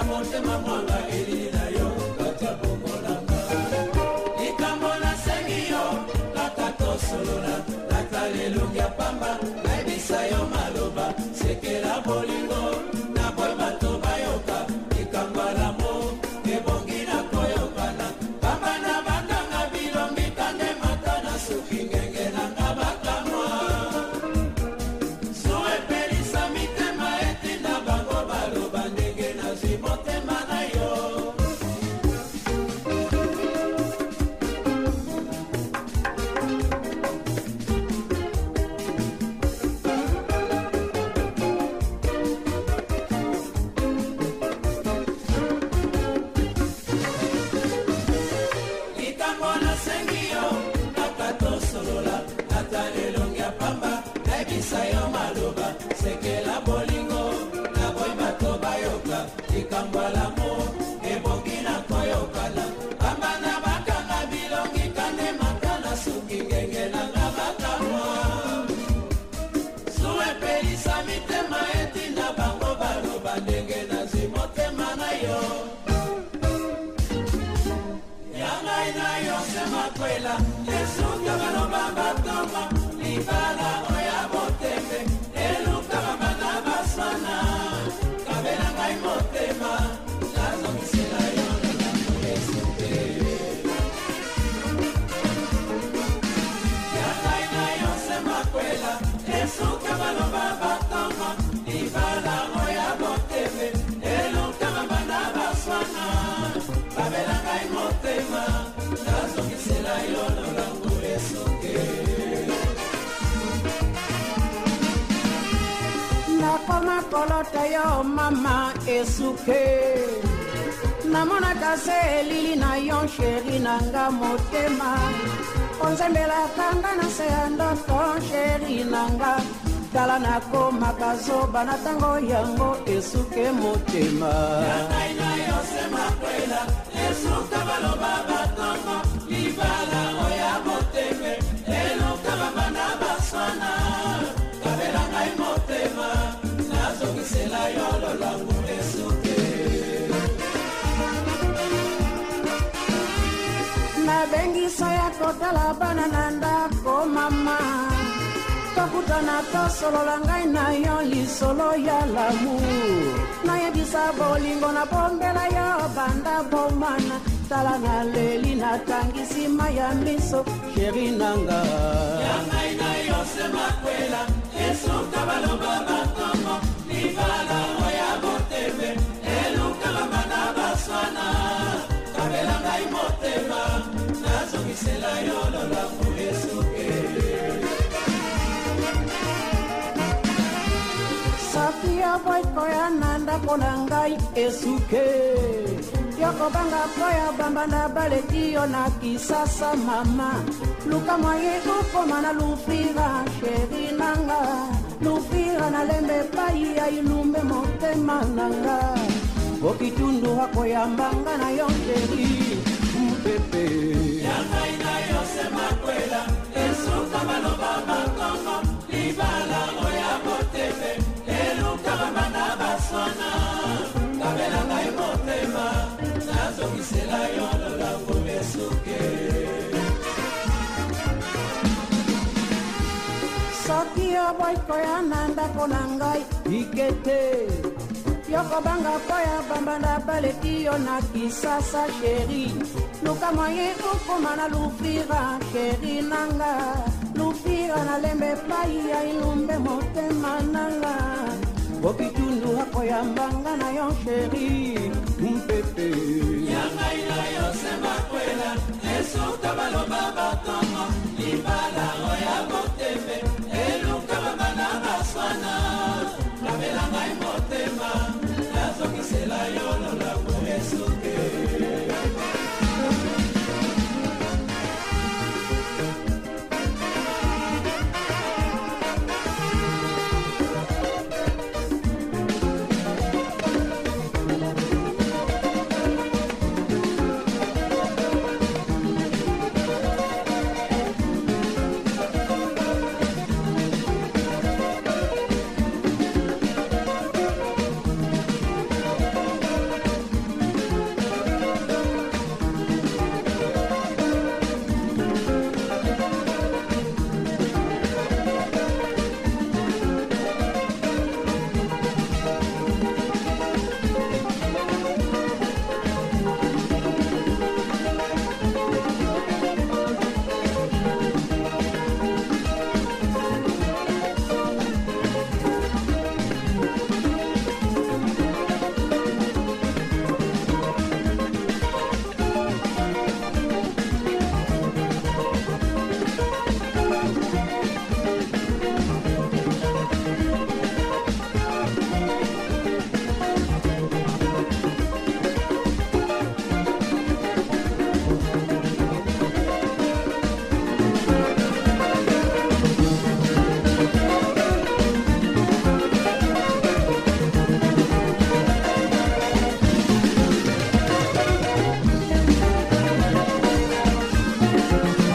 amor de mamãe escuela. lota yo mama esuke namonaka se elili na yo sheri na nga motema onzembelaka nga na se ya ndoto sheri na nga tala nakomaka zoba na ntango yango esuke motema esuka baloba tala bana na ndako mama tokutana tosolola ngai na yo lisolo ya lamu nayebisa bolingo na bombela yo banda bomana tala na leli natangisi ma ya miso sheri nanga yeah, ya boyko ya na ndako na ngai esuke yoko banga po ya bamba na baleki yo na kisasa mama luka mwaye okoma na lufira sheri nanga lufira nalemba epai ya ilumbe motema nanga okitundu akoyambanga na yo sheri pepe ya ngai na yo se makwela esuka baloba bakongo libala oya botepe eluka bamanda baswana kabela ngai motema nazongisela yo lolamu esuke soki yo boyikoya na ndako na ngai ikete yokobanga mpo ya bambanda baleki yo na kisasa sheri luka moye okoma na lufira sheri nanga lufira nalemba epai ya ilumbe motema nanga okitundu akoyambanga na yo sheri mpepe yangai na yo sembakwela esota baloba Thank you.